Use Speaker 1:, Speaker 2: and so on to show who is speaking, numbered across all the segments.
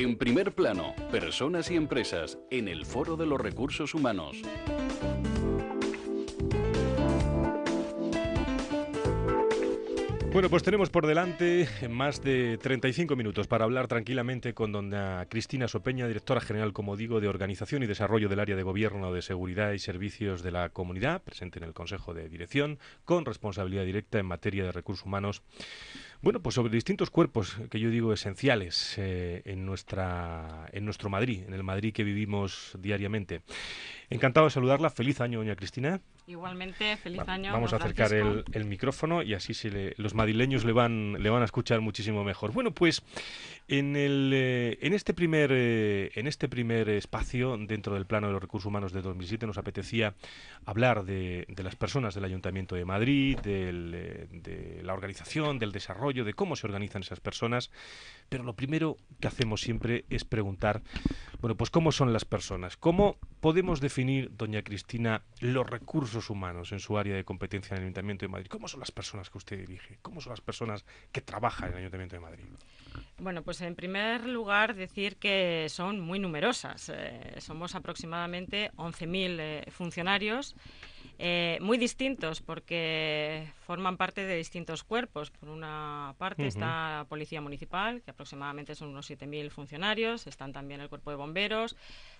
Speaker 1: En primer plano, personas y empresas en el Foro de los Recursos Humanos.
Speaker 2: Bueno, pues tenemos por delante más de 35 minutos para hablar tranquilamente con doña Cristina Sopeña, directora general, como digo, de Organización y Desarrollo del Área de Gobierno de Seguridad y Servicios de la Comunidad, presente en el Consejo de Dirección, con responsabilidad directa en materia de recursos humanos. Bueno, pues sobre distintos cuerpos que yo digo esenciales eh, en, nuestra, en nuestro Madrid, en el Madrid que vivimos diariamente. Encantado de saludarla. Feliz año, doña Cristina.
Speaker 3: Igualmente, feliz año.
Speaker 2: Vamos a acercar el, micrófono y así se los madrileños le van, le van a escuchar muchísimo mejor. Bueno, pues en, el, eh, en, este primer, eh, en este primer espacio, dentro del plano de los recursos humanos de 2007, nos apetecía hablar de, de las personas del Ayuntamiento de Madrid, del, eh, de la organización, del desarrollo, de cómo se organizan esas personas. Pero lo primero que hacemos siempre es preguntar, bueno, pues cómo son las personas, cómo podemos definir, doña Cristina, los recursos humanos en su área de competencia en el Ayuntamiento de Madrid. ¿Cómo son las personas que usted dirige? ¿Cómo son las personas que trabajan en el Ayuntamiento de Madrid?
Speaker 3: Bueno, pues en primer lugar decir que son muy numerosas. Eh, somos aproximadamente 11.000 eh, funcionarios. Eh, muy distintos porque forman parte de distintos cuerpos. Por una parte está la Policía Municipal, que aproximadamente son unos 7.000 funcionarios, están también el Cuerpo de Bomberos,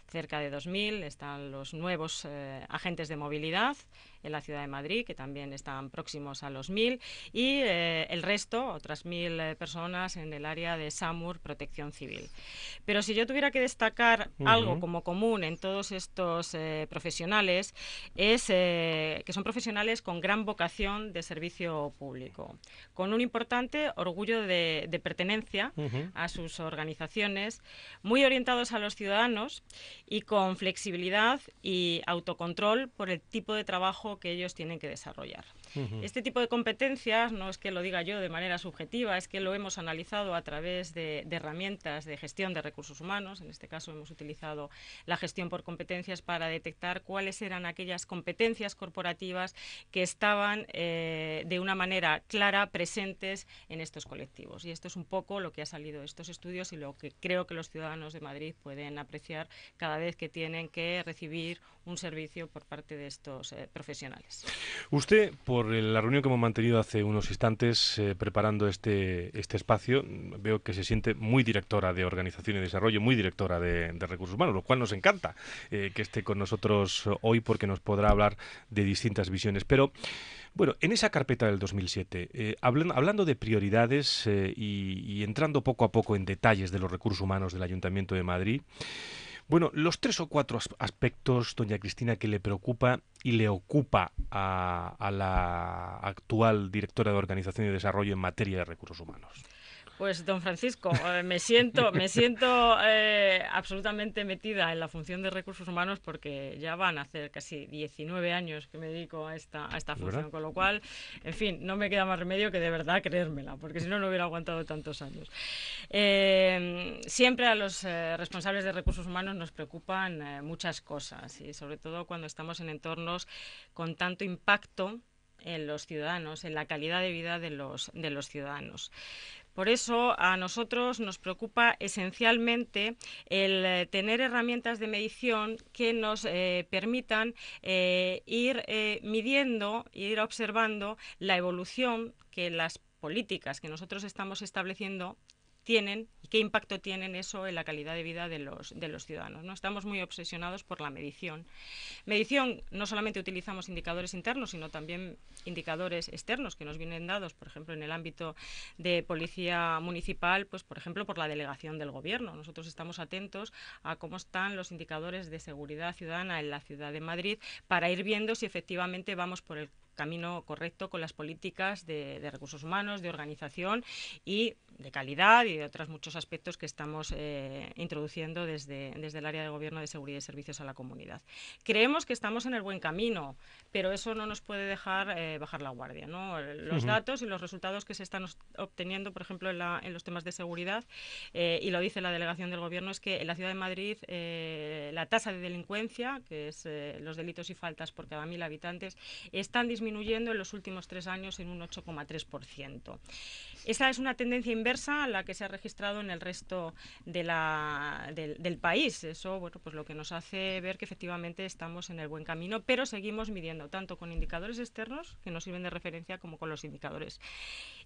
Speaker 3: cerca de 2.000, están los nuevos agentes de movilidad en la ciudad de Madrid, que también están próximos a los 1.000, y eh, el resto, otras 1.000 eh, personas en el área de SAMUR, Protección Civil. Pero si yo tuviera que destacar algo como común en todos estos eh, profesionales, es que son profesionales con gran vocación de servicio público, con un importante orgullo de, pertenencia a sus organizaciones, muy orientados a los ciudadanos y con flexibilidad y autocontrol por el tipo de trabajo que ellos tienen que desarrollar. Este tipo de competencias no es que lo diga yo de manera subjetiva, es que lo hemos analizado a través de, herramientas de gestión de recursos humanos. En este caso hemos utilizado la gestión por competencias para detectar cuáles eran aquellas competencias corporativas que estaban eh, de una manera clara presentes en estos colectivos. Y esto es un poco lo que ha salido de estos estudios y lo que creo que los ciudadanos de Madrid pueden apreciar cada vez que tienen que recibir un servicio por parte de estos eh, profesionales.
Speaker 2: Usted, por la reunión que hemos mantenido hace unos instantes eh, preparando este, este espacio, veo que se siente muy directora de organización y desarrollo, muy directora de, recursos humanos, lo cual nos encanta eh, que esté con nosotros hoy porque nos podrá hablar de distintas visiones. Pero bueno, en esa carpeta del 2007, hablando, de prioridades y, y entrando poco a poco en detalles de los recursos humanos del Ayuntamiento de Madrid, bueno, los tres o cuatro aspectos, doña Cristina, que le preocupa y le ocupa a, la actual directora de Organización y Desarrollo en materia de recursos humanos.
Speaker 3: Pues don Francisco, eh, me siento, me siento eh, absolutamente metida en la función de recursos humanos porque ya van a hacer casi 19 años que me dedico a esta, a esta función, con lo cual, en fin, no me queda más remedio que de verdad creérmela, porque si no, no hubiera aguantado tantos años. Eh, siempre a los responsables de recursos humanos nos preocupan muchas cosas y sobre todo cuando estamos en entornos con tanto impacto en los ciudadanos, en la calidad de vida de los, de los ciudadanos. Por eso a nosotros nos preocupa esencialmente el eh, tener herramientas de medición que nos eh, permitan eh, ir midiendo, ir observando la evolución que las políticas que nosotros estamos estableciendo tienen y qué impacto tienen eso en la calidad de vida de los, ciudadanos. ¿no? Estamos muy obsesionados por la medición. Medición, no solamente utilizamos indicadores internos, sino también indicadores externos que nos vienen dados, por ejemplo, en el ámbito de policía municipal, pues por ejemplo, por la delegación del gobierno. Nosotros estamos atentos a cómo están los indicadores de seguridad ciudadana en la ciudad de Madrid para ir viendo si efectivamente vamos por el camino correcto con las políticas de, recursos humanos, de organización y de calidad y de otros muchos aspectos que estamos eh, introduciendo desde, desde el área de gobierno de seguridad y servicios a la comunidad. Creemos que estamos en el buen camino, pero eso no nos puede dejar eh, bajar la guardia. ¿no? Los datos y los resultados que se están obteniendo, por ejemplo, en, los temas de seguridad, eh, y lo dice la delegación del gobierno, es que en la ciudad de Madrid la tasa de delincuencia, que es los delitos y faltas por cada mil habitantes, están disminuyendo disminuyendo en los últimos tres años en un 8,3%. Esa es una tendencia inversa a la que se ha registrado en el resto de la, del, país. Eso, bueno, pues lo que nos hace ver que efectivamente estamos en el buen camino, pero seguimos midiendo tanto con indicadores externos que nos sirven de referencia como con los indicadores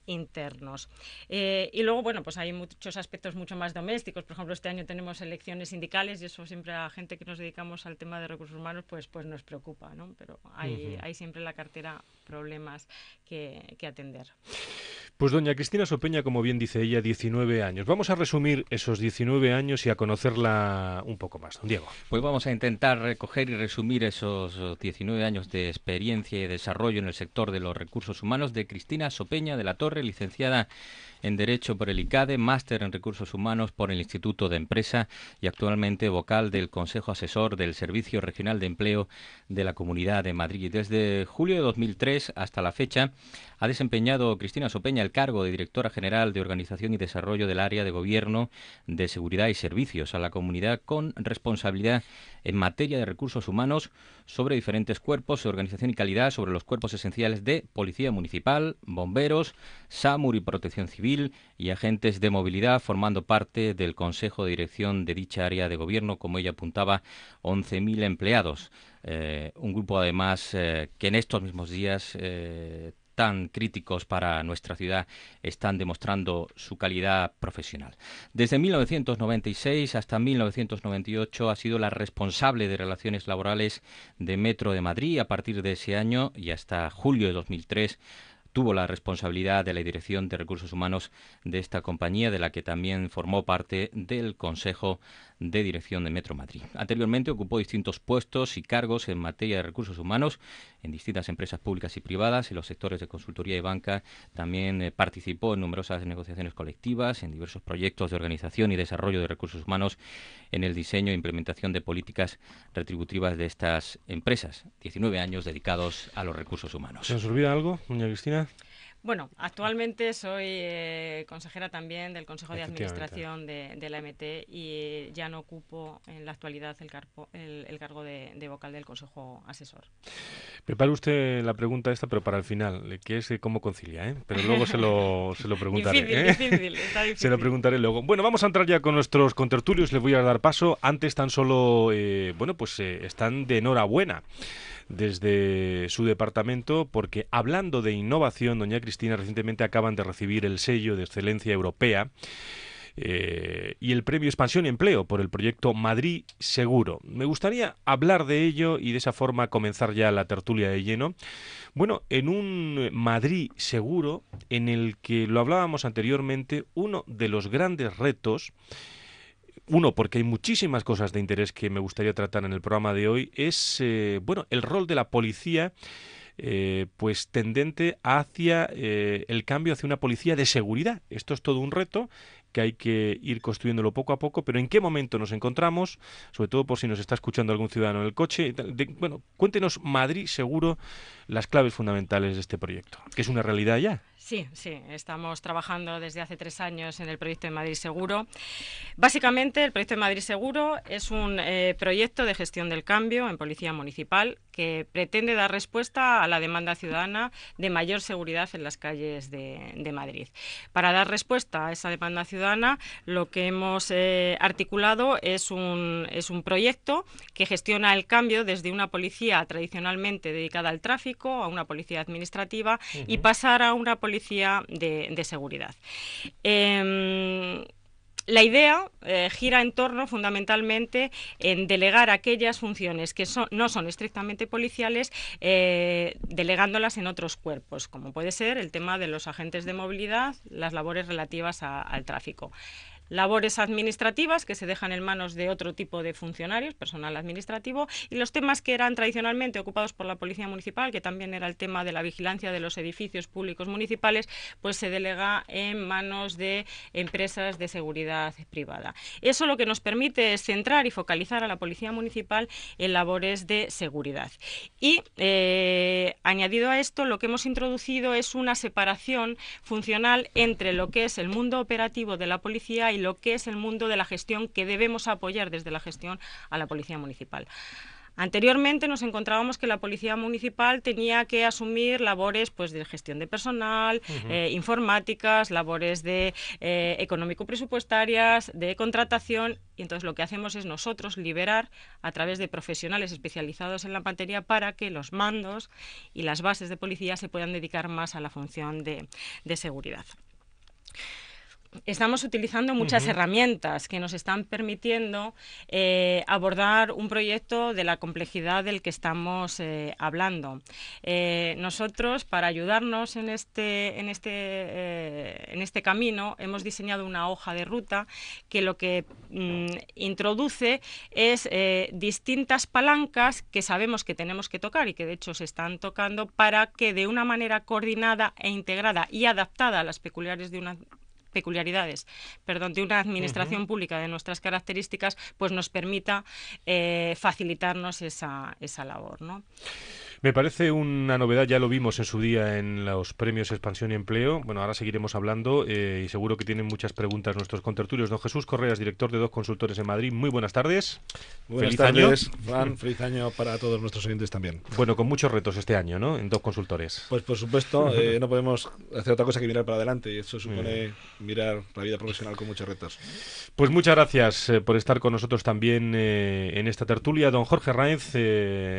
Speaker 3: internos. Eh, y luego, bueno, pues hay muchos aspectos mucho más domésticos. Por ejemplo, este año tenemos elecciones sindicales y eso siempre a gente que nos dedicamos al tema de recursos humanos, pues, pues nos preocupa, ¿no? Pero hay, hay siempre la cartera problemas que, que atender.
Speaker 2: Pues doña Cristina Sopeña, como bien dice ella, 19 años. Vamos a resumir esos 19 años y a conocerla un poco más. Don Diego.
Speaker 4: Pues vamos a intentar recoger y resumir esos 19 años de experiencia y desarrollo en el sector de los recursos humanos de Cristina Sopeña de la Torre, licenciada en Derecho por el ICADE, máster en Recursos Humanos por el Instituto de Empresa y actualmente vocal del Consejo Asesor del Servicio Regional de Empleo de la Comunidad de Madrid. Desde julio de 2003 hasta la fecha ha desempeñado Cristina Sopeña el cargo de Directora General de Organización y Desarrollo del Área de Gobierno de Seguridad y Servicios a la comunidad con responsabilidad en materia de recursos humanos sobre diferentes cuerpos organización y calidad, sobre los cuerpos esenciales de Policía Municipal, Bomberos, SAMUR y Protección Civil y agentes de movilidad, formando parte del Consejo de Dirección de dicha área de gobierno, como ella apuntaba, 11.000 empleados. Eh, un grupo además eh, que en estos mismos días eh, tan críticos para nuestra ciudad están demostrando su calidad profesional. Desde 1996 hasta 1998 ha sido la responsable de relaciones laborales de Metro de Madrid. A partir de ese año y hasta julio de 2003 tuvo la responsabilidad de la dirección de recursos humanos de esta compañía, de la que también formó parte del Consejo de Dirección de Metro Madrid. Anteriormente ocupó distintos puestos y cargos en materia de recursos humanos en distintas empresas públicas y privadas, en los sectores de consultoría y banca. También eh, participó en numerosas negociaciones colectivas, en diversos proyectos de organización y desarrollo de recursos humanos, en el diseño e implementación de políticas retributivas de estas empresas. 19 años dedicados a los recursos humanos.
Speaker 2: ¿Se nos olvida algo, doña Cristina?
Speaker 3: Bueno, actualmente soy eh, consejera también del Consejo de Administración de, la MT y ya no ocupo en la actualidad el, el, cargo de, vocal del Consejo Asesor.
Speaker 2: Prepare usted la pregunta esta, pero para el final, que es cómo concilia, ¿eh? pero luego se lo, se lo preguntaré.
Speaker 3: ¿eh? difícil, está difícil.
Speaker 2: Se lo preguntaré luego. Bueno, vamos a entrar ya con nuestros contertulios, les voy a dar paso. Antes tan solo, bueno, pues están de enhorabuena desde su departamento, porque hablando de innovación, doña Cristina, recientemente acaban de recibir el sello de excelencia europea. Eh, y el premio Expansión y Empleo por el proyecto Madrid Seguro. Me gustaría hablar de ello y de esa forma comenzar ya la tertulia de lleno. Bueno, en un Madrid Seguro en el que lo hablábamos anteriormente, uno de los grandes retos uno, porque hay muchísimas cosas de interés que me gustaría tratar en el programa de hoy, es eh, bueno el rol de la policía. Eh, pues tendente hacia eh, el cambio hacia una policía de seguridad. Esto es todo un reto que hay que ir construyéndolo poco a poco, pero ¿en qué momento nos encontramos? Sobre todo por si nos está escuchando algún ciudadano en el coche. bueno, cuéntenos Madrid seguro las claves fundamentales de este proyecto, que es una realidad ya.
Speaker 3: Sí, sí, estamos trabajando desde hace tres años en el proyecto de Madrid Seguro. Básicamente, el proyecto de Madrid Seguro es un eh, proyecto de gestión del cambio en Policía Municipal que pretende dar respuesta a la demanda ciudadana de mayor seguridad en las calles de, Madrid. Para dar respuesta a esa demanda ciudadana, lo que hemos eh, articulado es un, es un proyecto que gestiona el cambio desde una policía tradicionalmente dedicada al tráfico a una policía administrativa y pasar a una policía policía de, seguridad. Em, la idea eh, gira en torno fundamentalmente en delegar aquellas funciones que no son estrictamente policiales, eh, delegándolas en otros cuerpos, como puede ser el tema de los agentes de movilidad, las labores relativas al tráfico labores administrativas que se dejan en manos de otro tipo de funcionarios, personal administrativo, y los temas que eran tradicionalmente ocupados por la Policía Municipal, que también era el tema de la vigilancia de los edificios públicos municipales, pues se delega en manos de empresas de seguridad privada. Eso lo que nos permite es centrar y focalizar a la Policía Municipal en labores de seguridad. Y eh, añadido a esto, lo que hemos introducido es una separación funcional entre lo que es el mundo operativo de la policía lo que es el mundo de la gestión que debemos apoyar desde la gestión a la Policía Municipal. Anteriormente nos encontrábamos que la policía municipal tenía que asumir labores pues, de gestión de personal, eh, informáticas, labores de eh, económico-presupuestarias, de contratación, y entonces lo que hacemos es nosotros liberar a través de profesionales especializados en la materia para que los mandos y las bases de policía se puedan dedicar más a la función de seguridad estamos utilizando muchas herramientas que nos están permitiendo eh, abordar un proyecto de la complejidad del que estamos eh, hablando. Eh, nosotros, para ayudarnos en este, en, este, en este camino, hemos diseñado una hoja de ruta que lo que mm, introduce es distintas palancas que sabemos que tenemos que tocar y que de hecho se están tocando para que de una manera coordinada e integrada y adaptada a las peculiares de una peculiaridades perdón, de una administración pública de nuestras características, pues nos permita eh, facilitarnos esa, esa labor. ¿no?
Speaker 2: Me parece una novedad, ya lo vimos en su día en los premios Expansión y Empleo. Bueno, ahora seguiremos hablando eh, y seguro que tienen muchas preguntas nuestros contertulios. Don Jesús Correas, director de dos consultores en Madrid. Muy buenas tardes.
Speaker 5: Buenas tardes, Juan. Feliz año para todos nuestros oyentes también.
Speaker 2: Bueno, con muchos retos este año, ¿no? En dos consultores.
Speaker 5: Pues por supuesto, eh, no podemos hacer otra cosa que mirar para adelante y eso supone mirar la vida profesional con muchos retos.
Speaker 2: Pues muchas gracias eh, por estar con nosotros también en esta tertulia. Don Jorge Rainz,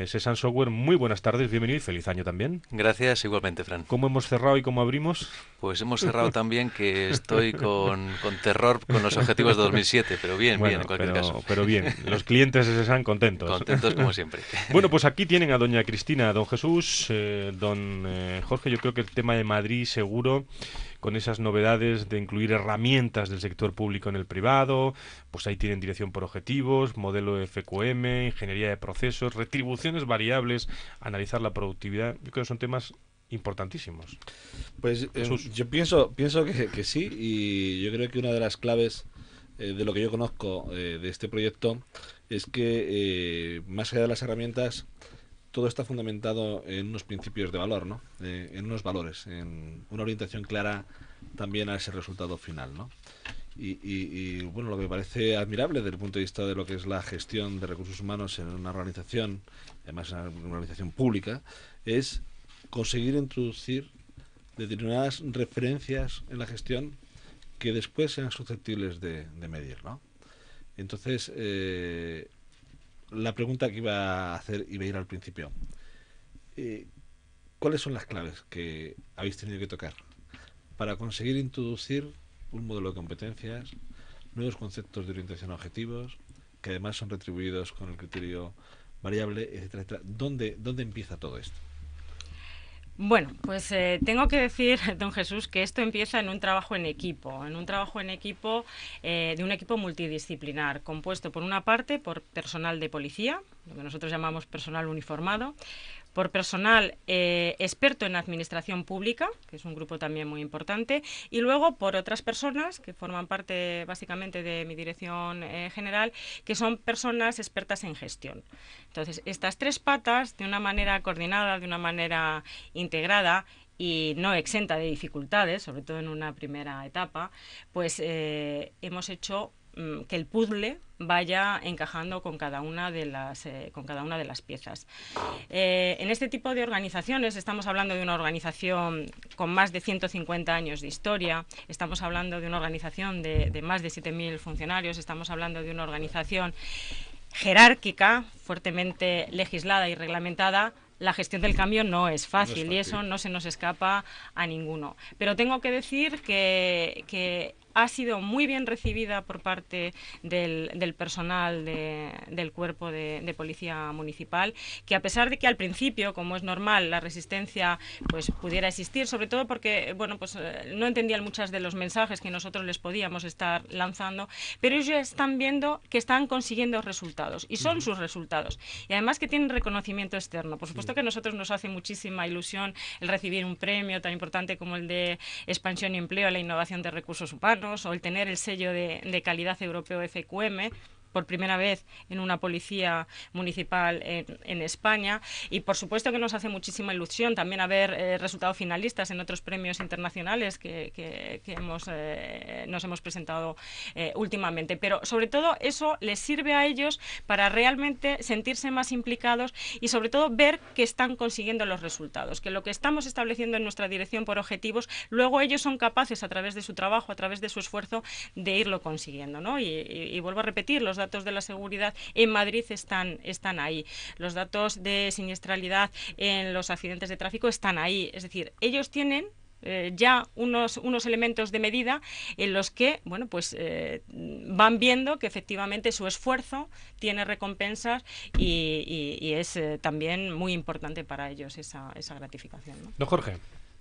Speaker 2: Sesan Software, muy buenas tardes bienvenido y feliz año también.
Speaker 6: Gracias, igualmente, Fran.
Speaker 2: ¿Cómo hemos cerrado y cómo abrimos?
Speaker 6: Pues hemos cerrado también que estoy con, terror con los objetivos de 2007, pero bien, bien, en cualquier
Speaker 2: pero,
Speaker 6: caso.
Speaker 2: Pero bien, los clientes se están contentos.
Speaker 6: Contentos como siempre.
Speaker 2: Bueno, pues aquí tienen a doña Cristina, a don Jesús, eh, don eh, Jorge, yo creo que el tema de Madrid seguro con esas novedades de incluir herramientas del sector público en el privado, pues ahí tienen dirección por objetivos, modelo FQM, ingeniería de procesos, retribuciones variables, analizar la productividad. Yo creo que son temas importantísimos.
Speaker 5: Pues eh, yo pienso, pienso que, sí, y yo creo que una de las claves eh, de lo que yo conozco eh, de este proyecto es que más allá de las herramientas, todo está fundamentado en unos principios de valor, ¿no? Eh, en unos valores, en una orientación clara también a ese resultado final, ¿no? Y, bueno, lo que me parece admirable desde el punto de vista de lo que es la gestión de recursos humanos en una organización, además en una organización pública, es conseguir introducir determinadas referencias en la gestión que después sean susceptibles de, medir, ¿no? Entonces, eh, la pregunta que iba a hacer iba a ir al principio. Eh, ¿Cuáles son las claves que habéis tenido que tocar para conseguir introducir un modelo de competencias, nuevos conceptos de orientación a objetivos, que además son retribuidos con el criterio variable, etcétera, etcétera? ¿Dónde, dónde empieza todo esto?
Speaker 3: Bueno, pues eh, tengo que decir, don Jesús, que esto empieza en un trabajo en equipo, en un trabajo en equipo eh, de un equipo multidisciplinar, compuesto por una parte por personal de policía, lo que nosotros llamamos personal uniformado, por personal eh, experto en administración pública, que es un grupo también muy importante, y luego por otras personas que forman parte básicamente de mi dirección eh, general, que son personas expertas en gestión. Entonces, estas tres patas, de una manera coordinada, de una manera integrada, y no exenta de dificultades, sobre todo en una primera etapa, pues eh, hemos hecho que el puzzle vaya encajando con cada una de las, eh, con cada una de las piezas. Eh, en este tipo de organizaciones estamos hablando de una organización con más de 150 años de historia, estamos hablando de una organización de, de más de 7.000 funcionarios, estamos hablando de una organización jerárquica, fuertemente legislada y reglamentada, la gestión del cambio no es fácil, y eso no se nos escapa a ninguno. Pero tengo que decir que, que ha sido muy bien recibida por parte del, personal del cuerpo de, policía municipal, que a pesar de que al principio, como es normal, la resistencia pues pudiera existir, sobre todo porque bueno pues eh, no entendían muchas de los mensajes que nosotros les podíamos estar lanzando, pero ellos están viendo que están consiguiendo resultados y son sus resultados. Y además que tienen reconocimiento externo. Por supuesto que a nosotros nos hace muchísima ilusión el recibir un premio tan importante como el de expansión y empleo a la innovación de recursos humanos o el tener el sello de, calidad europeo FQM, por primera vez en una policía municipal en, España. Y por supuesto que nos hace muchísima ilusión también haber eh, resultado finalistas en otros premios internacionales que, hemos, eh, nos hemos presentado eh, últimamente. Pero sobre todo eso les sirve a ellos para realmente sentirse más implicados y sobre todo ver que están consiguiendo los resultados, que lo que estamos estableciendo en nuestra dirección por objetivos, luego ellos son capaces a través de su trabajo, a través de su esfuerzo, de irlo consiguiendo. ¿no? Y, vuelvo a repetir, los datos de la seguridad en Madrid están, están ahí. Los datos de siniestralidad en los accidentes de tráfico están ahí. Es decir, ellos tienen eh, ya unos, unos elementos de medida en los que bueno pues eh, van viendo que efectivamente su esfuerzo tiene recompensas y, es eh, también muy importante para ellos esa, esa gratificación.
Speaker 2: ¿no? Jorge.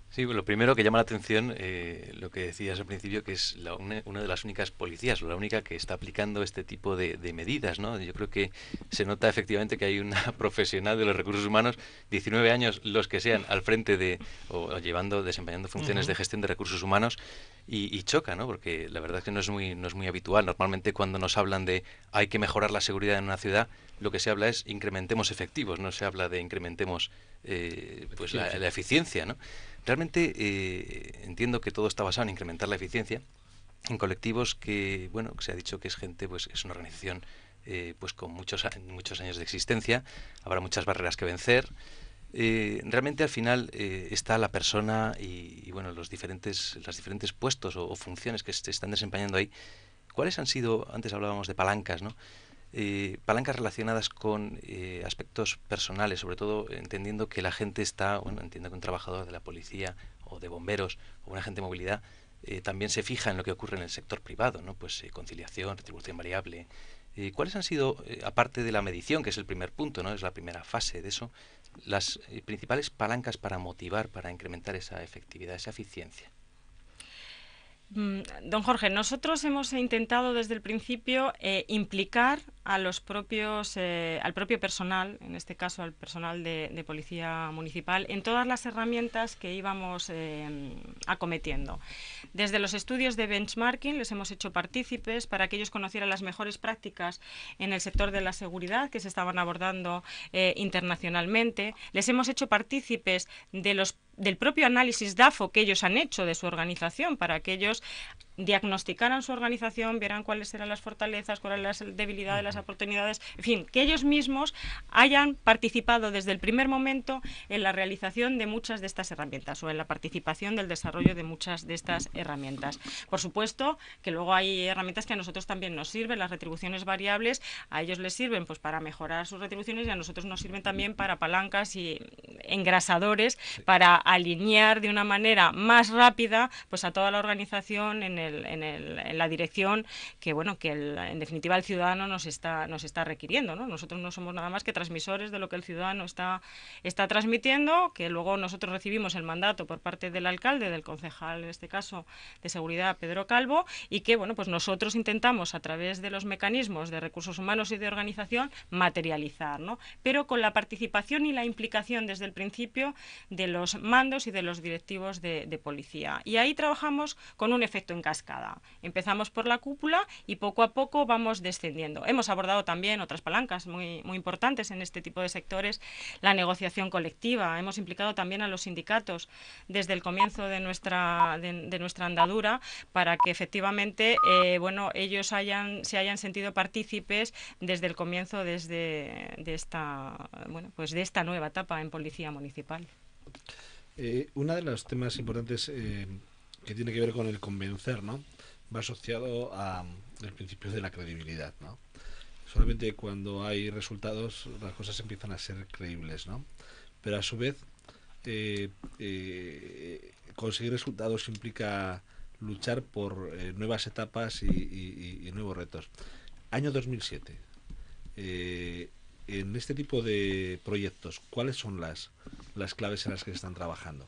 Speaker 6: Sí, lo primero que llama la atención, eh, lo que decías al principio, que es una, de las únicas policías, la única que está aplicando este tipo de, medidas, ¿no? Yo creo que se nota efectivamente que hay una profesional de los recursos humanos, 19 años los que sean, al frente de, o, llevando, desempeñando funciones de gestión de recursos humanos, y, choca, ¿no? Porque la verdad es que no es muy, no es muy habitual. Normalmente cuando nos hablan de hay que mejorar la seguridad en una ciudad, lo que se habla es incrementemos efectivos, no se habla de incrementemos eh, pues la, la eficiencia, ¿no? Realmente eh, entiendo que todo está basado en incrementar la eficiencia en colectivos que, bueno, se ha dicho que es gente, pues es una organización eh, pues con muchos, muchos años de existencia, habrá muchas barreras que vencer. Eh, realmente al final está la persona y, bueno los diferentes los diferentes puestos o, o, funciones que se están desempeñando ahí. Cuáles han sido antes hablábamos de palancas no eh, palancas relacionadas con eh, aspectos personales, sobre todo entendiendo que la gente está, bueno, entiendo que un trabajador de la policía o de bomberos o un agente de movilidad eh, también se fija en lo que ocurre en el sector privado, ¿no? Pues conciliación, retribución variable. ¿Cuáles han sido, aparte de la medición, que es el primer punto, ¿no? Es la primera fase de eso, las principales palancas para motivar, para incrementar esa efectividad, esa eficiencia?
Speaker 3: Mm, don Jorge, nosotros hemos intentado desde el principio eh, implicar a los propios, eh, al propio personal, en este caso al personal de, policía municipal, en todas las herramientas que íbamos eh, acometiendo. Desde los estudios de benchmarking les hemos hecho partícipes para que ellos conocieran las mejores prácticas en el sector de la seguridad que se estaban abordando internacionalmente. Les hemos hecho partícipes de los del propio análisis DAFO que ellos han hecho de su organización para que ellos diagnosticaran su organización, vieran cuáles eran las fortalezas, cuáles eran las debilidades, las oportunidades, en fin, que ellos mismos hayan participado desde el primer momento en la realización de muchas de estas herramientas o en la participación del desarrollo de muchas de estas herramientas. Por supuesto que luego hay herramientas que a nosotros también nos sirven, las retribuciones variables, a ellos les sirven pues para mejorar sus retribuciones y a nosotros nos sirven también para palancas y engrasadores para alinear de una manera más rápida pues a toda la organización en el en, la dirección que, bueno, que en definitiva el ciudadano nos está, nos está requiriendo. ¿no? Nosotros no somos nada más que transmisores de lo que el ciudadano está, está transmitiendo, que luego nosotros recibimos el mandato por parte del alcalde, del concejal, en este caso de seguridad, Pedro Calvo, y que bueno, pues nosotros intentamos a través de los mecanismos de recursos humanos y de organización materializar, ¿no? pero con la participación y la implicación desde el principio de los mandos y de los directivos de, de policía. Y ahí trabajamos con un efecto en casa Empezamos por la cúpula y poco a poco vamos descendiendo. Hemos abordado también otras palancas muy, muy importantes en este tipo de sectores, la negociación colectiva. Hemos implicado también a los sindicatos desde el comienzo de nuestra, de, nuestra andadura para que efectivamente eh, bueno, ellos hayan, se hayan sentido partícipes desde el comienzo desde, de, esta, bueno, pues de esta nueva etapa en Policía Municipal.
Speaker 5: Eh, uno de los temas importantes eh, que tiene que ver con el convencer, ¿no? Va asociado a el principio de la credibilidad, ¿no? Solamente cuando hay resultados las cosas empiezan a ser creíbles, ¿no? Pero a su vez eh, eh, conseguir resultados implica luchar por eh, nuevas etapas y, nuevos retos. Año 2007. en este tipo de proyectos, ¿cuáles son las, las claves en las que están trabajando?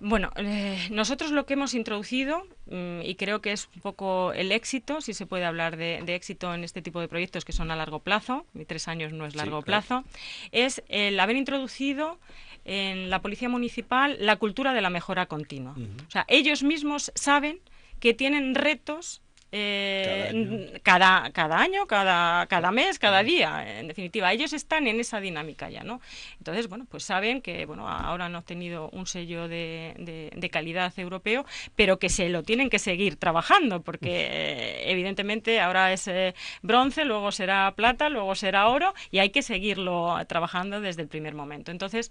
Speaker 3: Bueno, eh, nosotros lo que hemos introducido, mm, y creo que es un poco el éxito, si se puede hablar de, éxito en este tipo de proyectos que son a largo plazo, y tres años no es largo plazo, es el haber introducido en la Policía Municipal la cultura de la mejora continua. O sea, ellos mismos saben que tienen retos eh, cada, cada, año, cada, cada mes, cada día. En definitiva, ellos están en esa dinámica ya, ¿no? Entonces, bueno, pues saben que bueno, ahora han obtenido un sello de, de, calidad europeo, pero que se lo tienen que seguir trabajando, porque eh, evidentemente ahora es eh, bronce, luego será plata, luego será oro, y hay que seguirlo trabajando desde el primer momento. Entonces,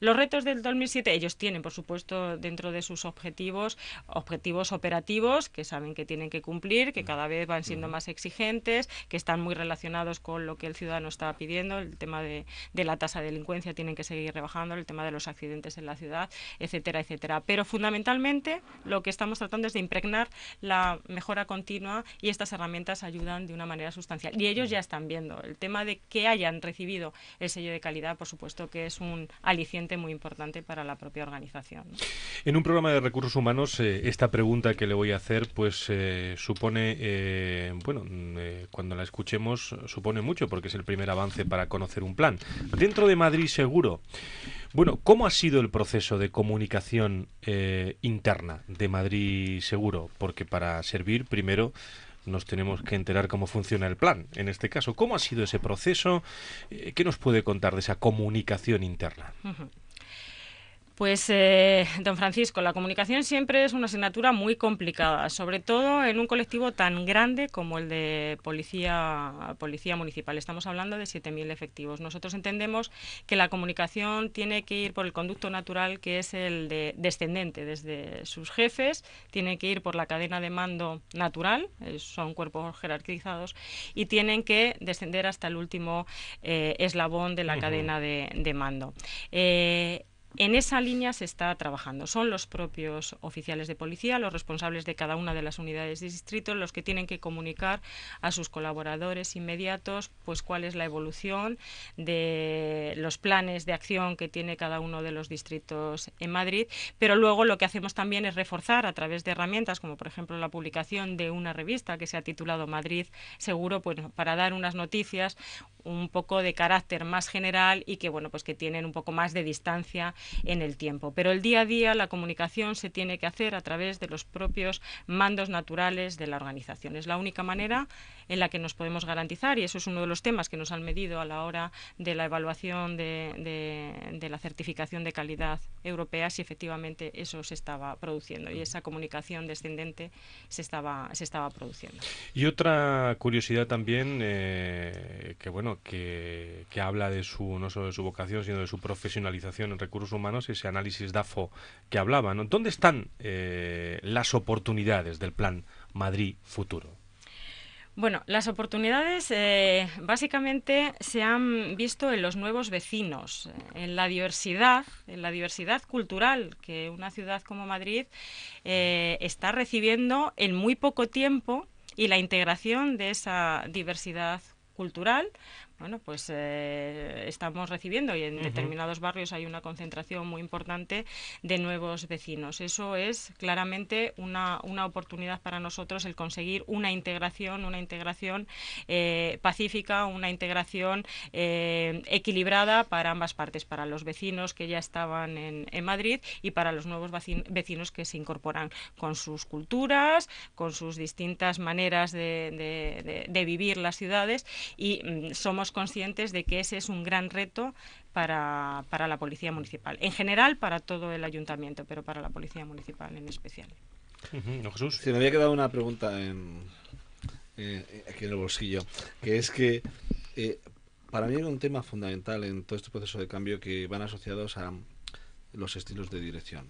Speaker 3: los retos del 2007, ellos tienen, por supuesto, dentro de sus objetivos, objetivos operativos que saben que tienen que cumplir, que cada vez van siendo más exigentes, que están muy relacionados con lo que el ciudadano está pidiendo, el tema de, la tasa de delincuencia tienen que seguir rebajando, el tema de los accidentes en la ciudad, etcétera, etcétera. Pero fundamentalmente lo que estamos tratando es de impregnar la mejora continua y estas herramientas ayudan de una manera sustancial. Y ellos ya están viendo el tema de que hayan recibido el sello de calidad, por supuesto que es un aliciente muy importante para la propia organización.
Speaker 2: En un programa de recursos humanos, eh, esta pregunta que le voy a hacer, pues eh, supone, eh, bueno, mm, cuando la escuchemos, supone mucho porque es el primer avance para conocer un plan. Dentro de Madrid Seguro, bueno, ¿cómo ha sido el proceso de comunicación interna de Madrid Seguro? Porque para servir, primero, nos tenemos que enterar cómo funciona el plan. En este caso, ¿cómo ha sido ese proceso? ¿Qué nos puede contar de esa comunicación interna?
Speaker 3: Pues, eh, don Francisco, la comunicación siempre es una asignatura muy complicada, sobre todo en un colectivo tan grande como el de policía, policía municipal. Estamos hablando de 7.000 efectivos. Nosotros entendemos que la comunicación tiene que ir por el conducto natural, que es el de descendente, desde sus jefes, tiene que ir por la cadena de mando natural, eh, son cuerpos jerarquizados, y tienen que descender hasta el último eh, eslabón de la cadena de, de mando. En esa línea se está trabajando. Son los propios oficiales de policía, los responsables de cada una de las unidades de distrito, los que tienen que comunicar a sus colaboradores inmediatos pues cuál es la evolución de los planes de acción que tiene cada uno de los distritos en Madrid. Pero luego lo que hacemos también es reforzar a través de herramientas como por ejemplo la publicación de una revista que se ha titulado Madrid Seguro, pues para dar unas noticias un poco de carácter más general y que bueno pues que tienen un poco más de distancia en el tiempo. Pero el día a día la comunicación se tiene que hacer a través de los propios mandos naturales de la organización. Es la única manera en la que nos podemos garantizar y eso es uno de los temas que nos han medido a la hora de la evaluación de, de la certificación de calidad europea si efectivamente eso se estaba produciendo y esa comunicación descendente se estaba se estaba produciendo.
Speaker 2: Y otra curiosidad también eh, que bueno que, habla de su, no solo de su vocación, sino de su profesionalización en recursos humanos, ese análisis DAFO que hablaba. ¿Dónde están eh, las oportunidades del plan Madrid Futuro?
Speaker 3: Bueno, las oportunidades eh, básicamente se han visto en los nuevos vecinos, en la diversidad, en la diversidad cultural que una ciudad como Madrid eh, está recibiendo en muy poco tiempo y la integración de esa diversidad cultural bueno, pues eh, estamos recibiendo y en determinados barrios hay una concentración muy importante de nuevos vecinos. Eso es claramente una, una oportunidad para nosotros el conseguir una integración, una integración eh, pacífica, una integración eh, equilibrada para ambas partes, para los vecinos que ya estaban en, en Madrid y para los nuevos vecinos que se incorporan con sus culturas, con sus distintas maneras de, de vivir las ciudades y mm, somos conscientes de que ese es un gran reto para, para la Policía Municipal. En general, para todo el ayuntamiento, pero para la Policía Municipal en especial.
Speaker 5: Jesús? me había quedado una pregunta en, eh, aquí en el bolsillo, que es que eh, para mí hay un tema fundamental en todo este proceso de cambio que van asociados a los estilos de dirección.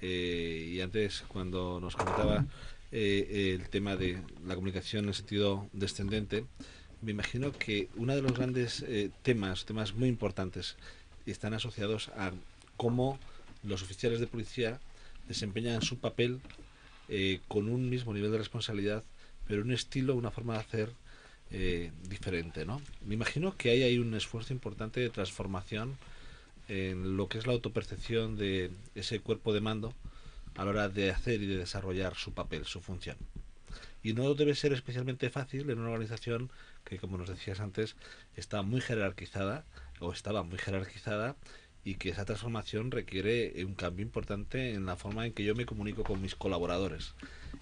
Speaker 5: Eh, y antes, cuando nos comentaba el tema de la comunicación en sentido descendente, me imagino que uno de los grandes eh, temas, temas muy importantes, están asociados a cómo los oficiales de policía desempeñan su papel eh, con un mismo nivel de responsabilidad, pero un estilo, una forma de hacer eh, diferente, ¿no? Me imagino que hay ahí un esfuerzo importante de transformación en lo que es la autopercepción de ese cuerpo de mando a la hora de hacer y de desarrollar su papel, su función. Y no debe ser especialmente fácil en una organización que como nos decías antes está muy jerarquizada o estaba muy jerarquizada y que esa transformación requiere un cambio importante en la forma en que yo me comunico con mis colaboradores.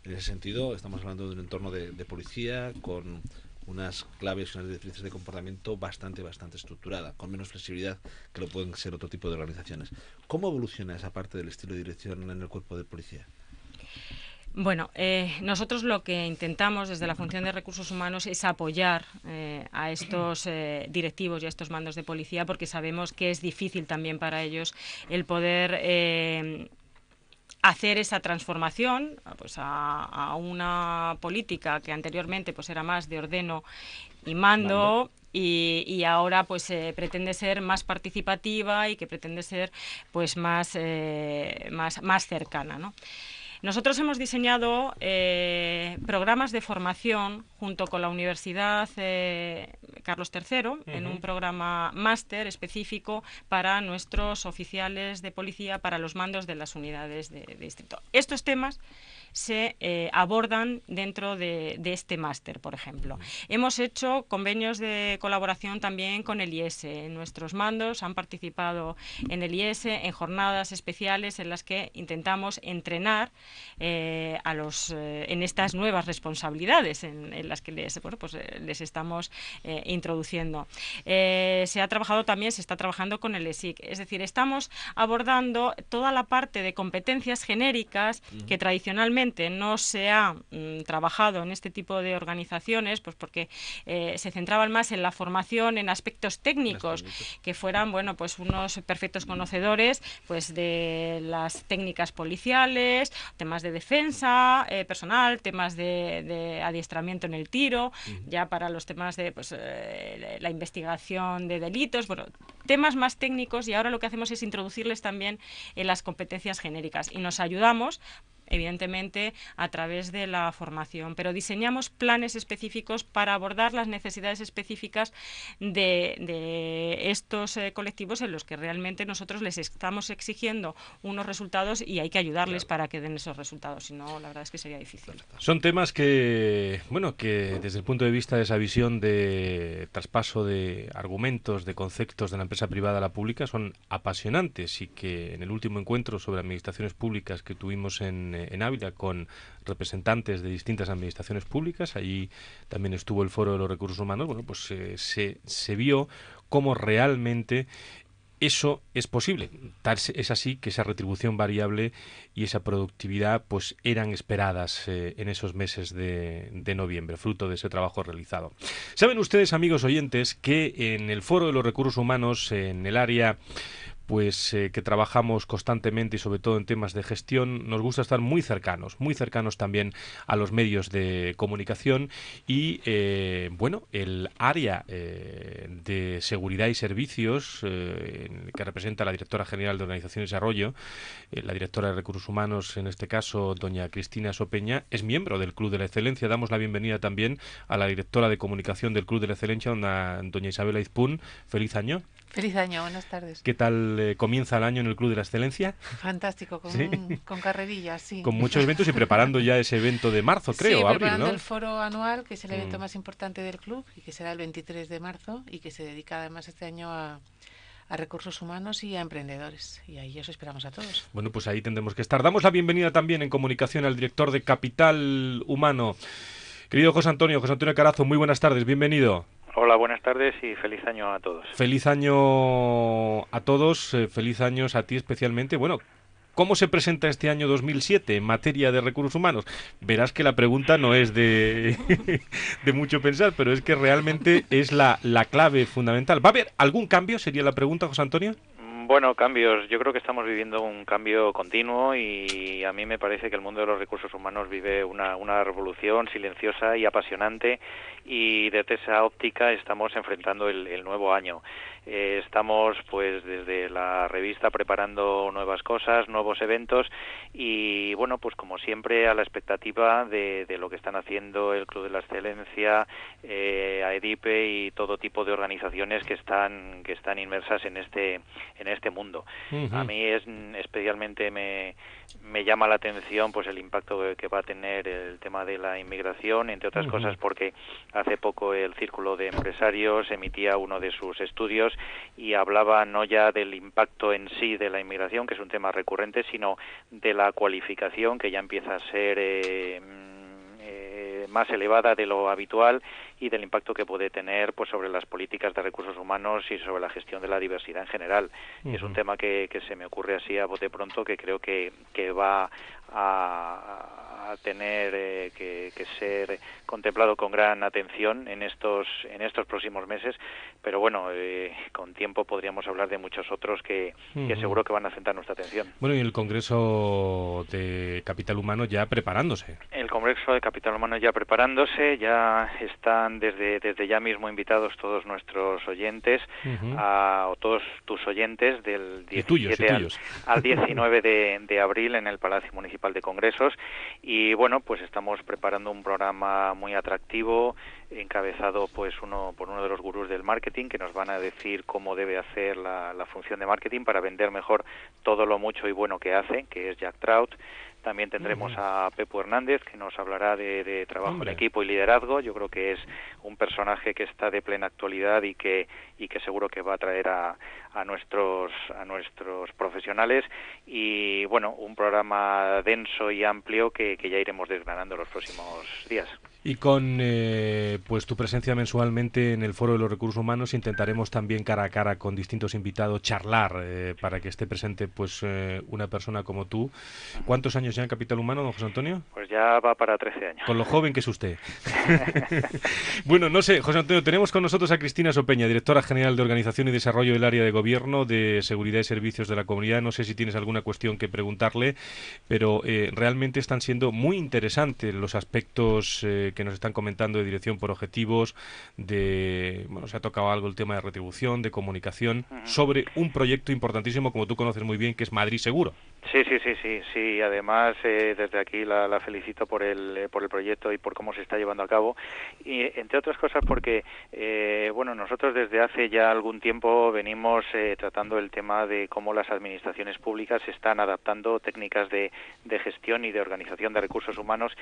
Speaker 5: En ese sentido, estamos hablando de un entorno de, policía con unas claves y unas directrices de comportamiento bastante, bastante estructurada, con menos flexibilidad que lo pueden ser otro tipo de organizaciones. ¿Cómo evoluciona esa parte del estilo de dirección en el cuerpo de policía?
Speaker 3: Bueno, eh, nosotros lo que intentamos desde la función de recursos humanos es apoyar eh, a estos eh, directivos y a estos mandos de policía porque sabemos que es difícil también para ellos el poder hacer esa transformación pues a, una política que anteriormente pues era más de ordeno y mando, Y, ahora pues pretende ser más participativa y que pretende ser pues más más, más cercana ¿no? Nosotros hemos diseñado eh, programas de formación junto con la Universidad eh, Carlos III en un programa máster específico para nuestros oficiales de policía, para los mandos de las unidades de, de distrito. Estos temas se eh, abordan dentro de, este máster, por ejemplo. Hemos hecho convenios de colaboración también con el IES. Nuestros mandos han participado en el IES en jornadas especiales en las que intentamos entrenar eh, a los, eh, en estas nuevas responsabilidades en, las que les, pues, les estamos introduciendo. se ha trabajado también, se está trabajando con el ESIC, es decir, estamos abordando toda la parte de competencias genéricas que tradicionalmente no se ha mm, trabajado en este tipo de organizaciones, pues porque eh, se centraban más en la formación en aspectos técnicos, que fueran, bueno, pues unos perfectos conocedores, pues de las técnicas policiales, temas de defensa eh, personal, temas de, adiestramiento en el tiro, ya para los temas de pues, eh, la investigación de delitos, bueno, temas más técnicos y ahora lo que hacemos es introducirles también en las competencias genéricas. Y nos ayudamos evidentemente a través de la formación, pero diseñamos planes específicos para abordar las necesidades específicas de, estos eh, colectivos en los que realmente nosotros les estamos exigiendo unos resultados y hay que ayudarles para que den esos resultados, si no la verdad es que sería difícil.
Speaker 2: Son temas que, bueno, que desde el punto de vista de esa visión de traspaso de argumentos, de conceptos de la empresa privada a la pública son apasionantes y que en el último encuentro sobre administraciones públicas que tuvimos en en, Ávila con representantes de distintas administraciones públicas. Allí también estuvo el Foro de los Recursos Humanos. Bueno, pues eh, se, vio cómo realmente eso es posible. Es así que esa retribución variable y esa productividad pues eran esperadas eh, en esos meses de, de, noviembre, fruto de ese trabajo realizado. Saben ustedes, amigos oyentes, que en el Foro de los Recursos Humanos, en el área pues eh, que trabajamos constantemente y sobre todo en temas de gestión, nos gusta estar muy cercanos, muy cercanos también a los medios de comunicación y eh, bueno, el área eh, de seguridad y servicios que representa la directora general de Organización y Desarrollo, la directora de Recursos Humanos, en este caso doña Cristina Sopeña, es miembro del Club de la Excelencia. Damos la bienvenida también a la directora de comunicación del Club de la Excelencia, doña, Isabela Izpún. Feliz año.
Speaker 7: Feliz año, buenas tardes.
Speaker 2: ¿Qué tal eh, comienza el año en el Club de la Excelencia?
Speaker 7: Fantástico, con, con carrerillas, sí.
Speaker 2: Con muchos eventos y preparando ya ese evento de marzo, creo,
Speaker 7: sí,
Speaker 2: abril,
Speaker 7: preparando el foro anual, que es el evento mm. más importante del club y que será el 23 de marzo y que se dedica además este año a, a recursos humanos y a emprendedores. Y ahí os esperamos a todos.
Speaker 2: Bueno, pues ahí tendremos que estar. Damos la bienvenida también en comunicación al director de Capital Humano. Querido José Antonio, José Antonio Carazo, muy buenas tardes, bienvenido.
Speaker 8: Hola, buenas tardes y feliz año a todos.
Speaker 2: Feliz año a todos, eh, feliz año a ti especialmente. Bueno, ¿Cómo se presenta este año 2007 en materia de recursos humanos? Verás que la pregunta no es de, de mucho pensar, pero es que realmente es la, la clave fundamental. ¿Va a haber algún cambio? Sería la pregunta, José Antonio.
Speaker 8: Bueno, cambios. Yo creo que estamos viviendo un cambio continuo y a mí me parece que el mundo de los recursos humanos vive una, una revolución silenciosa y apasionante y desde esa óptica estamos enfrentando el, nuevo año. Eh, estamos pues desde la revista preparando nuevas cosas, nuevos eventos y bueno pues como siempre a la expectativa de, lo que están haciendo el Club de la Excelencia, eh, AEDIPE y todo tipo de organizaciones que están que están inmersas en este en este mundo. A mí es especialmente me, me llama la atención pues el impacto que, va a tener el tema de la inmigración, entre otras cosas porque hace poco el Círculo de Empresarios emitía uno de sus estudios y hablaba no ya del impacto en sí de la inmigración, que es un tema recurrente, sino de la cualificación que ya empieza a ser eh, más elevada de lo habitual y del impacto que puede tener pues sobre las políticas de recursos humanos y sobre la gestión de la diversidad en general. Es un tema que, que, se me ocurre así a bote pronto que creo que, que va a, a tener eh, que, que, ser contemplado con gran atención en estos en estos próximos meses. Pero bueno eh, con tiempo podríamos hablar de muchos otros que, que, seguro que van a centrar nuestra atención.
Speaker 2: Bueno y el Congreso de Capital Humano ya preparándose.
Speaker 8: El Congreso de Capital Humano ya preparándose ya están desde desde ya mismo invitados todos nuestros oyentes a, o todos tus oyentes del 17 al, al, 19 de, de abril en el Palacio Municipal de Congresos y bueno pues estamos preparando un programa muy atractivo encabezado pues uno por uno de los gurús del marketing que nos van a decir cómo debe hacer la, la función de marketing para vender mejor todo lo mucho y bueno que hace que es Jack Trout también tendremos a Pepo Hernández, que nos hablará de, de trabajo Hombre. en equipo y liderazgo. Yo creo que es un personaje que está de plena actualidad y que, y que seguro que va a traer a, a, nuestros, a nuestros profesionales. Y bueno, un programa denso y amplio que, que ya iremos desgranando los próximos días.
Speaker 2: Y con eh, pues tu presencia mensualmente en el Foro de los Recursos Humanos intentaremos también cara a cara con distintos invitados charlar eh, para que esté presente pues eh, una persona como tú. ¿Cuántos años ya en Capital Humano, don José Antonio?
Speaker 8: Pues ya va para 13 años.
Speaker 2: Con lo joven que es usted. bueno, no sé, José Antonio, tenemos con nosotros a Cristina Sopeña, directora general de Organización y Desarrollo del Área de Gobierno de Seguridad y Servicios de la Comunidad. No sé si tienes alguna cuestión que preguntarle, pero realmente están siendo muy interesantes los aspectos que nos están comentando de dirección por objetivos, de, bueno, se ha tocado algo el tema de retribución, de comunicación, sobre un proyecto importantísimo, como tú conoces muy bien, que es Madrid Seguro.
Speaker 8: Sí, sí, sí, sí, sí. Además, eh, desde aquí la, la felicito por el, eh, por el proyecto y por cómo se está llevando a cabo. Y entre otras cosas porque, eh, bueno, nosotros desde hace ya algún tiempo venimos eh, tratando el tema de cómo las administraciones públicas están adaptando técnicas de, de gestión y de organización de recursos humanos.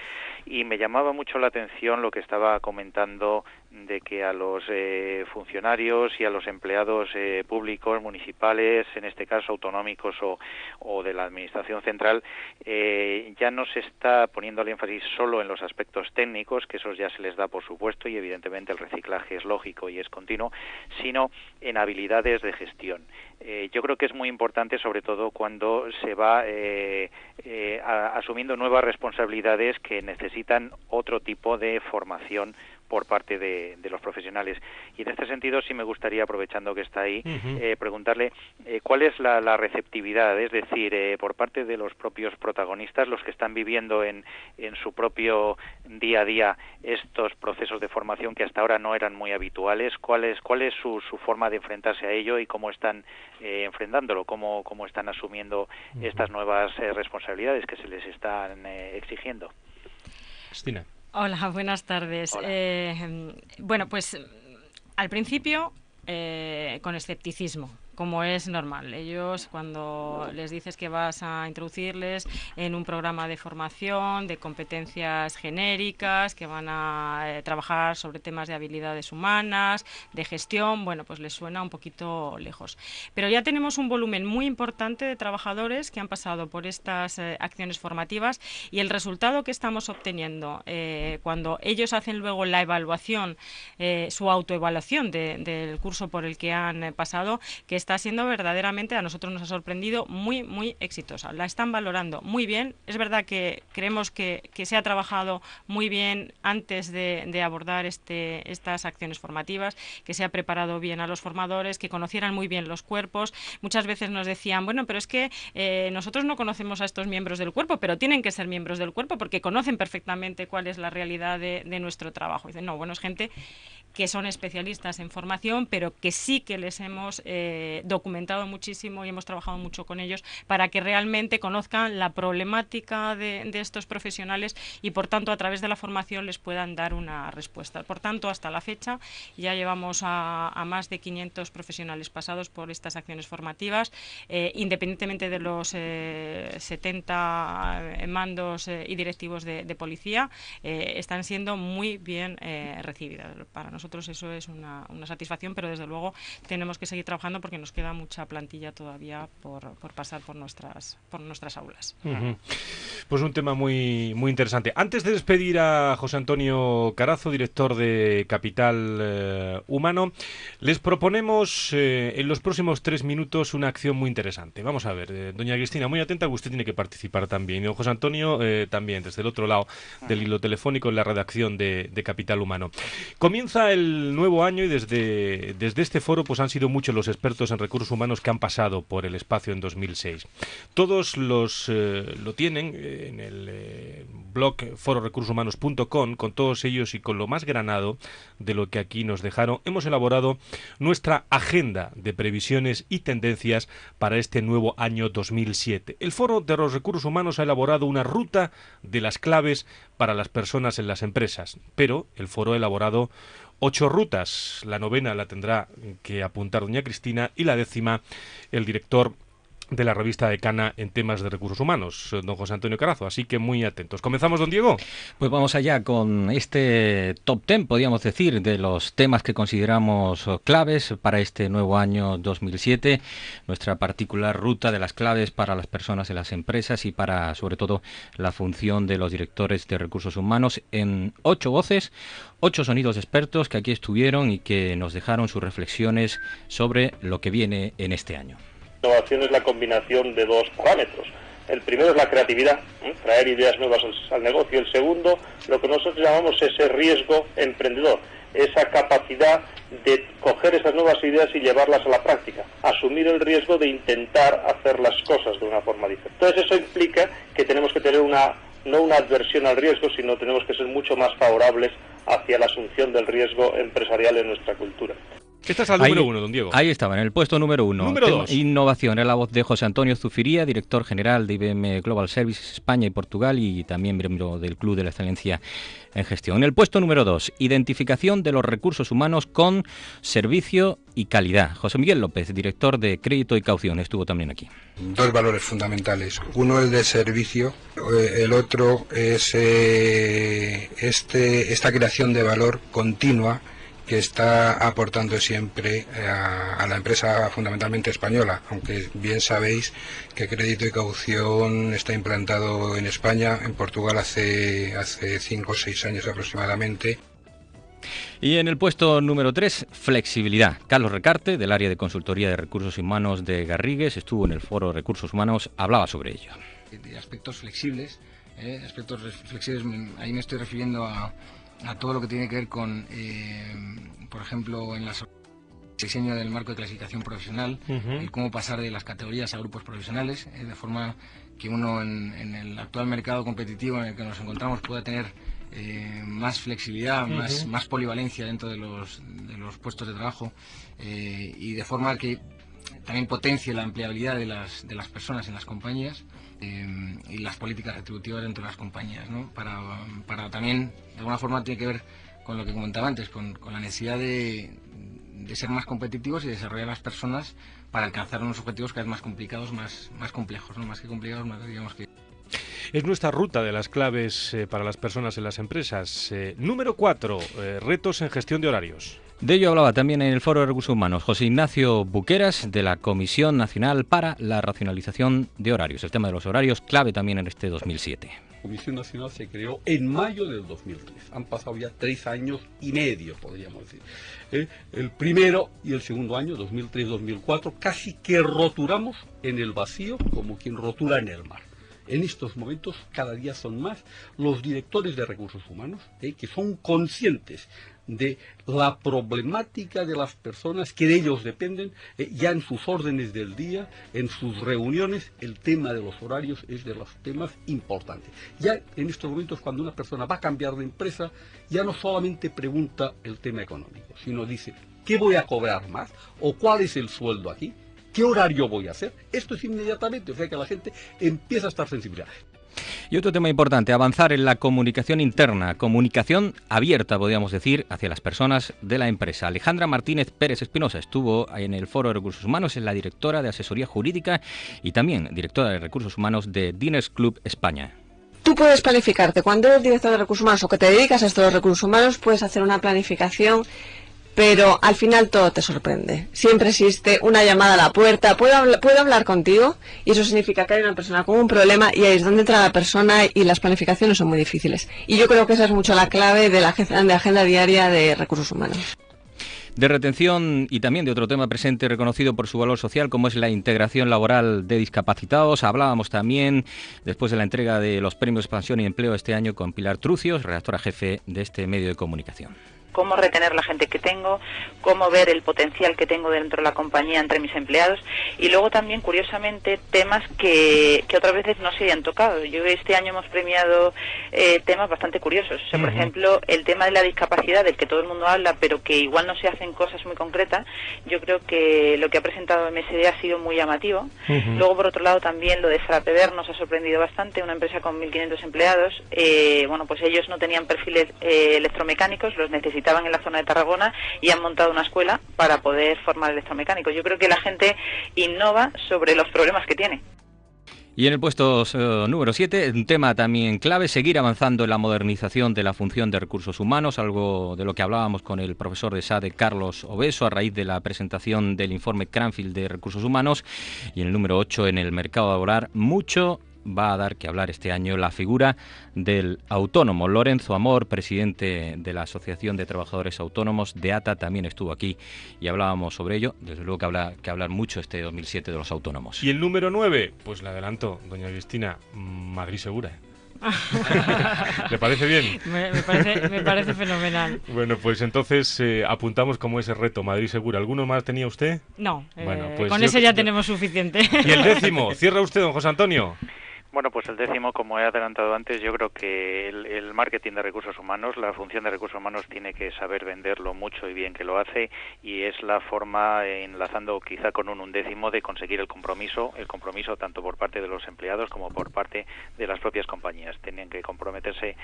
Speaker 8: Y me llamaba mucho la atención lo que estaba comentando de que a los eh, funcionarios y a los empleados eh, públicos, municipales, en este caso autonómicos o, o de la Administración Central, eh, ya no se está poniendo el énfasis solo en los aspectos técnicos, que esos ya se les da por supuesto y evidentemente el reciclaje es lógico y es continuo, sino en habilidades de gestión. Eh, yo creo que es muy importante, sobre todo cuando se va eh, eh, a, asumiendo nuevas responsabilidades que necesitan otro tipo de formación por parte de, de, los profesionales. Y en este sentido sí me gustaría, aprovechando que está ahí, uh -huh. eh, preguntarle eh, cuál es la, la, receptividad, es decir, eh, por parte de los propios protagonistas, los que están viviendo en, en su propio día a día estos procesos de formación que hasta ahora no eran muy habituales, cuál es, cuál es su, su forma de enfrentarse a ello y cómo están eh, enfrentándolo, cómo, cómo están asumiendo uh -huh. estas nuevas eh, responsabilidades que se les están exigiendo.
Speaker 2: Cristina.
Speaker 3: Hola, buenas tardes.
Speaker 8: Hola.
Speaker 3: Eh, bueno, pues al principio eh, con escepticismo, como es normal. Ellos cuando les dices que vas a introducirles en un programa de formación, de competencias genéricas, que van a eh, trabajar sobre temas de habilidades humanas, de gestión, bueno, pues les suena un poquito lejos. Pero ya tenemos un volumen muy importante de trabajadores que han pasado por estas eh, acciones formativas y el resultado que estamos obteniendo eh, cuando ellos hacen luego la evaluación, su autoevaluación de, del curso por el que han pasado, que está siendo verdaderamente, a nosotros nos ha sorprendido, muy, muy exitosa. La están valorando muy bien. Es verdad que creemos que, que se ha trabajado muy bien antes de, abordar este, estas acciones formativas, que se ha preparado bien a los formadores, que conocieran muy bien los cuerpos. Muchas veces nos decían, bueno, pero es que eh, nosotros no conocemos a estos miembros del cuerpo, pero tienen que ser miembros del cuerpo porque conocen perfectamente cuál es la realidad de, de nuestro trabajo. Dicen, no, bueno, es gente que son especialistas en formación, pero que sí que les hemos eh, documentado muchísimo y hemos trabajado mucho con ellos para que realmente conozcan la problemática de, estos profesionales y por tanto a través de la formación les puedan dar una respuesta. Por tanto, hasta la fecha ya llevamos a, más de 500 profesionales pasados por estas acciones formativas, eh, independientemente de los 70 eh, mandos y directivos de, de policía, están siendo muy bien recibidas. Para nosotros eso es una, una satisfacción, pero desde luego tenemos que seguir trabajando porque nos queda mucha plantilla todavía por, por pasar por nuestras, por nuestras aulas.
Speaker 2: Pues un tema muy, muy interesante. Antes de despedir a José Antonio Carazo, director de Capital eh, Humano, les proponemos eh, en los próximos tres minutos una acción muy interesante. Vamos a ver, eh, doña Cristina, muy atenta, usted tiene que participar también. Y don José Antonio también, desde el otro lado del hilo telefónico en la redacción de, de Capital Humano. Comienza el nuevo año y desde, desde este foro pues han sido muchos los expertos en recursos humanos que han pasado por el espacio en 2006. Todos los eh, lo tienen eh, en el eh, blog fororecursoshumanos.com, con todos ellos y con lo más granado de lo que aquí nos dejaron, hemos elaborado nuestra agenda de previsiones y tendencias para este nuevo año 2007. El Foro de los Recursos Humanos ha elaborado una ruta de las claves para las personas en las empresas, pero el foro ha elaborado ocho rutas. La novena la tendrá que apuntar doña Cristina y la décima el director de la revista de Cana en temas de recursos humanos, don José Antonio Carazo. Así que muy atentos. ¿Comenzamos, don Diego?
Speaker 4: Pues vamos allá con este top ten, podríamos decir, de los temas que consideramos claves para este nuevo año 2007. Nuestra particular ruta de las claves para las personas en las empresas y para, sobre todo, la función de los directores de recursos humanos en ocho voces, ocho sonidos expertos que aquí estuvieron y que nos dejaron sus reflexiones sobre lo que viene en este año
Speaker 9: innovación es la combinación de dos parámetros. El primero es la creatividad, traer ideas nuevas al, negocio. El segundo, lo que nosotros llamamos ese riesgo emprendedor, esa capacidad de coger esas nuevas ideas y llevarlas a la práctica, asumir el riesgo de intentar hacer las cosas de una forma diferente. Entonces eso implica que tenemos que tener una no una adversión al riesgo, sino tenemos que ser mucho más favorables hacia la asunción del riesgo empresarial en nuestra cultura.
Speaker 2: Este es el número uno, don Diego.
Speaker 4: Ahí estaba, en el puesto número uno.
Speaker 2: Número dos.
Speaker 4: Innovación, es la voz de José Antonio Zufiría, director general de IBM Global Services España y Portugal y también miembro del Club de la Excelencia en Gestión. En el puesto número dos, identificación de los recursos humanos con servicio y calidad. José Miguel López, director de Crédito y Caución, estuvo también aquí.
Speaker 10: Dos valores fundamentales. Uno el de servicio, eh, el otro es eh, este, esta creación de valor continua que está aportando siempre eh, a, la empresa fundamentalmente española, aunque bien sabéis que crédito y caución está implantado en España, en Portugal hace, hace cinco o seis años aproximadamente.
Speaker 4: Y en el puesto número 3, flexibilidad. Carlos Recarte, del área de consultoría de recursos humanos de Garrigues, estuvo en el foro de recursos humanos, hablaba sobre ello.
Speaker 11: De aspectos flexibles, eh, aspectos flexibles, ahí me estoy refiriendo a, a todo lo que tiene que ver con, eh, por ejemplo, en la diseño del marco de clasificación profesional, el cómo pasar de las categorías a grupos profesionales, eh, de forma que uno en, el actual mercado competitivo en el que nos encontramos pueda tener eh, más flexibilidad, más, más polivalencia dentro de los, de los puestos de trabajo y de forma que también potencie la empleabilidad de las, de las personas en las compañías eh, y las políticas retributivas dentro de las compañías, ¿no? Para, para, también, de alguna forma, tiene que ver con lo que comentaba antes, con, con la necesidad de, de, ser más competitivos y desarrollar las personas para alcanzar unos objetivos cada vez más complicados, más, más complejos, ¿no? Más que complicados, más digamos que...
Speaker 2: Es nuestra ruta de las claves eh, para las personas en las empresas. Eh, número 4, retos en gestión de horarios.
Speaker 4: De ello hablaba también en el Foro de Recursos Humanos José Ignacio Buqueras de la Comisión Nacional para la Racionalización de Horarios. El tema de los horarios clave también en este 2007.
Speaker 12: La Comisión Nacional se creó en mayo del 2003. Han pasado ya tres años y medio, podríamos decir. ¿Eh? El primero y el segundo año, 2003-2004, casi que roturamos en el vacío como quien rotura en el mar. En estos momentos cada día son más los directores de recursos humanos ¿eh? que son conscientes de la problemática de las personas que de ellos dependen, eh, ya en sus órdenes del día, en sus reuniones, el tema de los horarios es de los temas importantes. Ya en estos momentos, cuando una persona va a cambiar de empresa, ya no solamente pregunta el tema económico, sino dice, ¿qué voy a cobrar más? ¿O cuál es el sueldo aquí? ¿Qué horario voy a hacer? Esto es inmediatamente, o sea que la gente empieza a estar sensible.
Speaker 4: Y otro tema importante, avanzar en la comunicación interna, comunicación abierta, podríamos decir, hacia las personas de la empresa. Alejandra Martínez Pérez Espinosa estuvo en el Foro de Recursos Humanos, es la directora de Asesoría Jurídica y también directora de Recursos Humanos de Diners Club España.
Speaker 13: Tú puedes planificarte. Cuando eres director de recursos humanos o que te dedicas a esto de recursos humanos, puedes hacer una planificación pero al final todo te sorprende. Siempre existe una llamada a la puerta, puedo, puedo hablar contigo y eso significa que hay una persona con un problema y ahí es donde entra la persona y las planificaciones son muy difíciles. Y yo creo que esa es mucho la clave de la de agenda diaria de recursos humanos
Speaker 4: de retención y también de otro tema presente reconocido por su valor social como es la integración laboral de discapacitados. Hablábamos también después de la entrega de los premios Expansión y Empleo este año con Pilar Trucios, redactora jefe de este medio de comunicación
Speaker 14: cómo retener la gente que tengo, cómo ver el potencial que tengo dentro de la compañía entre mis empleados y luego también, curiosamente, temas que, que otras veces no se habían tocado. Yo este año hemos premiado eh, temas bastante curiosos. O sea, por ejemplo, el tema de la discapacidad, del que todo el mundo habla, pero que igual no se hacen cosas muy concretas, yo creo que lo que ha presentado MSD ha sido muy llamativo. Luego, por otro lado, también lo de Frapever nos ha sorprendido bastante, una empresa con 1.500 empleados. Eh, bueno, pues ellos no tenían perfiles eh, electromecánicos, los necesitaban estaban en la zona de Tarragona y han montado una escuela para poder formar electromecánicos. Yo creo que la gente innova sobre los problemas que tiene.
Speaker 4: Y en el puesto eh, número 7, un tema también clave, seguir avanzando en la modernización de la función de recursos humanos, algo de lo que hablábamos con el profesor de SADE, Carlos Obeso, a raíz de la presentación del informe Cranfield de recursos humanos. Y en el número 8, en el mercado laboral, mucho va a dar que hablar este año la figura del autónomo. Lorenzo Amor, presidente de la Asociación de Trabajadores Autónomos de ATA, también estuvo aquí y hablábamos sobre ello. Desde luego que, habla, que hablar mucho este 2007 de los autónomos.
Speaker 2: Y el número 9, pues le adelanto, doña Cristina, Madrid Segura. ¿Le parece bien?
Speaker 3: Me, parece, fenomenal.
Speaker 2: Bueno, pues entonces eh, apuntamos como ese reto, Madrid Segura. ¿Alguno más tenía usted?
Speaker 3: No, bueno, eh, pues con ese ya tenemos suficiente.
Speaker 2: ¿Y el décimo? ¿Cierra usted, don José Antonio?
Speaker 8: Bueno, pues el décimo, como he adelantado antes, yo creo que el, marketing de recursos humanos, la función de recursos humanos tiene que saber venderlo mucho y bien que lo hace y es la forma, enlazando quizá con un undécimo, de conseguir el compromiso, el compromiso tanto por parte de los empleados como por parte de las propias compañías. Tienen que comprometerse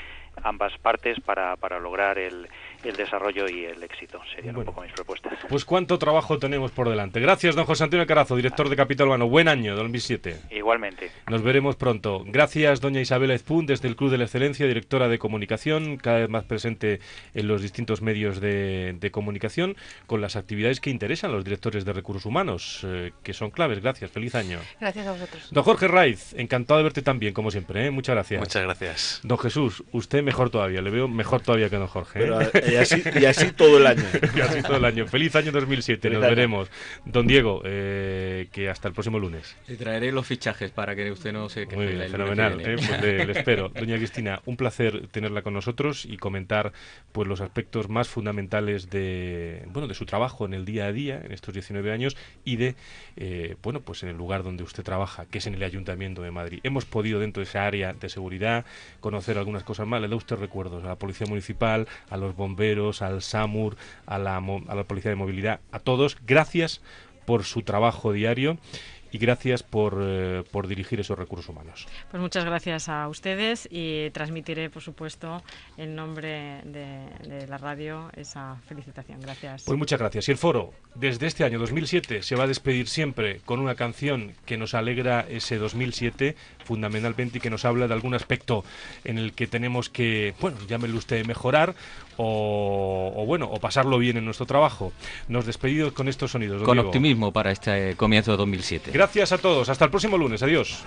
Speaker 8: ambas partes para, para lograr el, el desarrollo y el éxito. Serían un poco mis propuestas.
Speaker 2: Pues cuánto trabajo tenemos por delante. Gracias, don José Antonio Carazo, director de Capital Humano. Buen año, 2007.
Speaker 8: Igualmente.
Speaker 2: Nos veremos pronto. Gracias, doña Isabel Ezpun, desde el Club de la Excelencia, directora de comunicación, cada vez más presente en los distintos medios de, comunicación, con las actividades que interesan a los directores de recursos humanos, eh, que son claves. Gracias, feliz año.
Speaker 7: Gracias a vosotros.
Speaker 2: Don Jorge Raiz, encantado de verte también, como siempre. ¿eh? Muchas gracias.
Speaker 6: Muchas gracias.
Speaker 2: Don Jesús, usted mejor todavía, le veo mejor todavía que don Jorge.
Speaker 5: ¿eh? Y, así, todo el año.
Speaker 2: y así todo el año. Feliz año 2007, nos veremos. Don Diego, que hasta el próximo lunes.
Speaker 4: Le traeré los fichajes para que usted no se...
Speaker 2: Muy bien, fenomenal. Eh, pues le, espero. Doña Cristina, un placer tenerla con nosotros y comentar pues los aspectos más fundamentales de bueno de su trabajo en el día a día en estos 19 años y de eh, bueno pues en el lugar donde usted trabaja, que es en el Ayuntamiento de Madrid. Hemos podido dentro de esa área de seguridad conocer algunas cosas más. Le da usted recuerdos a la Policía Municipal, a los bomberos, al SAMUR, a la, a la Policía de Movilidad, a todos. Gracias por su trabajo diario y gracias por, eh, por, dirigir esos recursos humanos.
Speaker 3: Pues muchas gracias a ustedes y transmitiré, por supuesto, en nombre de, de, la radio esa felicitación. Gracias.
Speaker 2: Pues muchas gracias. Y el foro, desde este año 2007, se va a despedir siempre con una canción que nos alegra ese 2007, fundamentalmente, y que nos habla de algún aspecto en el que tenemos que, bueno, llámelo usted, mejorar o, bueno, o pasarlo bien en nuestro trabajo. Nos despedimos con estos sonidos.
Speaker 4: Con optimismo para este comienzo de 2007.
Speaker 2: Gracias a todos. Hasta el próximo lunes. Adiós.